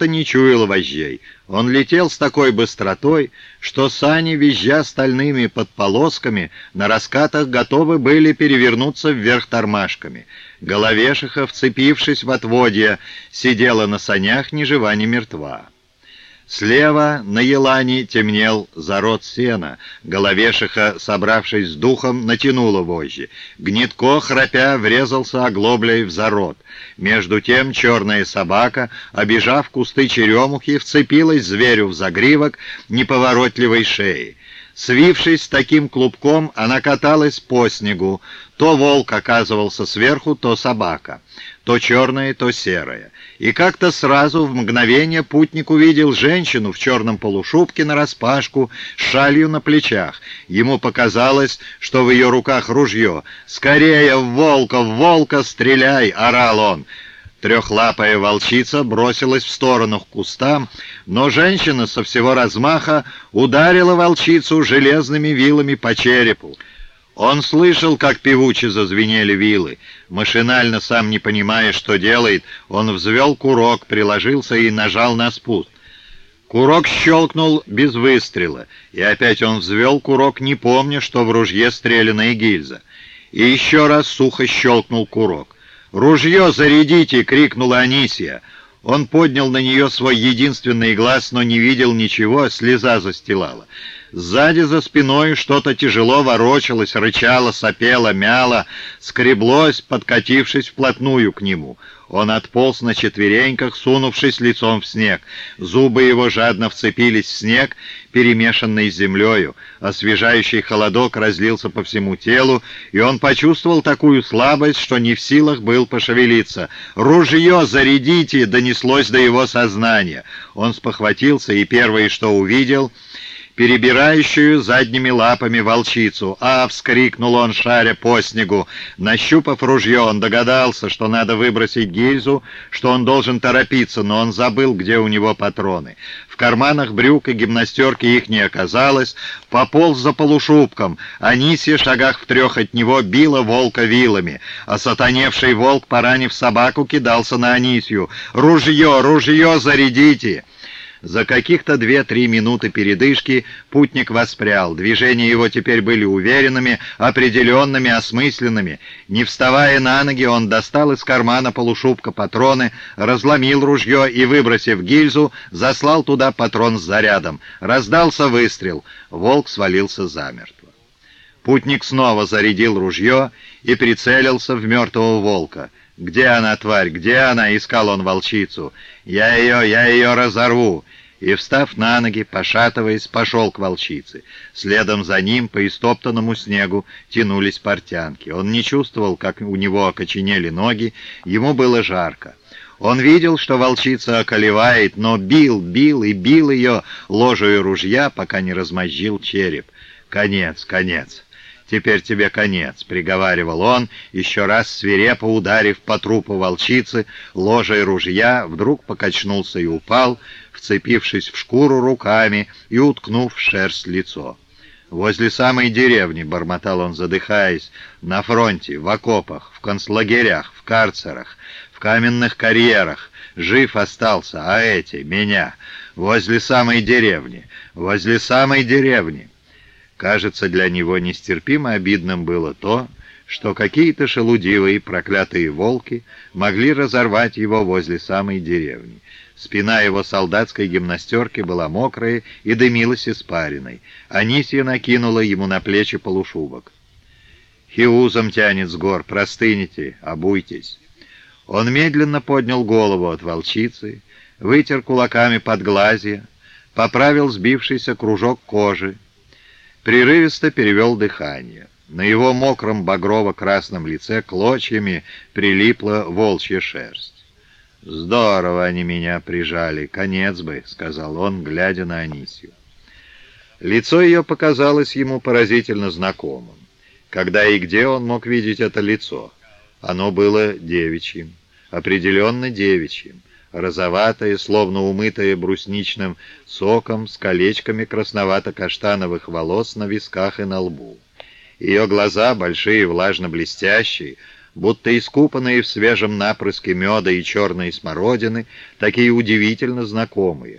будто не чуял вожжей. Он летел с такой быстротой, что сани, визжа стальными подполосками, на раскатах готовы были перевернуться вверх тормашками. Головешиха, вцепившись в отводья, сидела на санях ни жива, ни мертва. Слева на елане темнел зарод сена. Головешиха, собравшись с духом, натянула вожжи. Гнетко, храпя, врезался оглоблей в зарод. Между тем черная собака, обижав кусты черемухи, вцепилась зверю в загривок неповоротливой шеи. Свившись таким клубком, она каталась по снегу. То волк оказывался сверху, то собака. То черная, то серая. И как-то сразу, в мгновение, путник увидел женщину в черном полушубке нараспашку, с шалью на плечах. Ему показалось, что в ее руках ружье. «Скорее, в волка, в волка стреляй!» — орал он. Трехлапая волчица бросилась в сторону к кустам, но женщина со всего размаха ударила волчицу железными вилами по черепу. Он слышал, как певуче зазвенели вилы. Машинально, сам не понимая, что делает, он взвел курок, приложился и нажал на спуск. Курок щелкнул без выстрела, и опять он взвел курок, не помня, что в ружье стреляна гильза. И еще раз сухо щелкнул курок. «Ружье зарядите!» — крикнула Анисия. Он поднял на нее свой единственный глаз, но не видел ничего, слеза застилала. Сзади за спиной что-то тяжело ворочалось, рычало, сопело, мяло, скреблось, подкатившись вплотную к нему. Он отполз на четвереньках, сунувшись лицом в снег. Зубы его жадно вцепились в снег, перемешанный с землею. Освежающий холодок разлился по всему телу, и он почувствовал такую слабость, что не в силах был пошевелиться. «Ружье зарядите!» — донеслось до его сознания. Он спохватился, и первое, что увидел — перебирающую задними лапами волчицу. «А!» — вскрикнул он, шаря по снегу. Нащупав ружье, он догадался, что надо выбросить гильзу, что он должен торопиться, но он забыл, где у него патроны. В карманах брюк и гимнастерки их не оказалось, пополз за полушубком. Анисия, шагах в трех от него, била волка вилами, а сатаневший волк, поранив собаку, кидался на Анисию. «Ружье! Ружье зарядите!» За каких-то две-три минуты передышки путник воспрял. Движения его теперь были уверенными, определенными, осмысленными. Не вставая на ноги, он достал из кармана полушубка патроны, разломил ружье и, выбросив гильзу, заслал туда патрон с зарядом. Раздался выстрел. Волк свалился замертво. Путник снова зарядил ружье и прицелился в мертвого волка. «Где она, тварь? Где она?» — искал он волчицу. «Я ее, я ее разорву!» И, встав на ноги, пошатываясь, пошел к волчице. Следом за ним по истоптанному снегу тянулись портянки. Он не чувствовал, как у него окоченели ноги, ему было жарко. Он видел, что волчица околевает, но бил, бил и бил ее ложою ружья, пока не размозжил череп. Конец, конец. «Теперь тебе конец», — приговаривал он, еще раз свирепо ударив по трупу волчицы, ложей ружья, вдруг покачнулся и упал, вцепившись в шкуру руками и уткнув шерсть лицо. «Возле самой деревни», — бормотал он, задыхаясь, — «на фронте, в окопах, в концлагерях, в карцерах, в каменных карьерах. Жив остался, а эти, меня, возле самой деревни, возле самой деревни». Кажется, для него нестерпимо обидным было то, что какие-то шелудивые проклятые волки могли разорвать его возле самой деревни. Спина его солдатской гимнастерки была мокрая и дымилась испариной. Анисья накинула ему на плечи полушубок. «Хиузом тянет с гор, простынете, обуйтесь». Он медленно поднял голову от волчицы, вытер кулаками под глазья, поправил сбившийся кружок кожи, прерывисто перевел дыхание. На его мокром багрово-красном лице клочьями прилипла волчья шерсть. «Здорово они меня прижали, конец бы», — сказал он, глядя на Анисию. Лицо ее показалось ему поразительно знакомым. Когда и где он мог видеть это лицо? Оно было девичьим, определенно девичьим розоватая, словно умытая брусничным соком, с колечками красновато-каштановых волос на висках и на лбу. Ее глаза, большие, влажно-блестящие, будто искупанные в свежем напрыске меда и черной смородины, такие удивительно знакомые.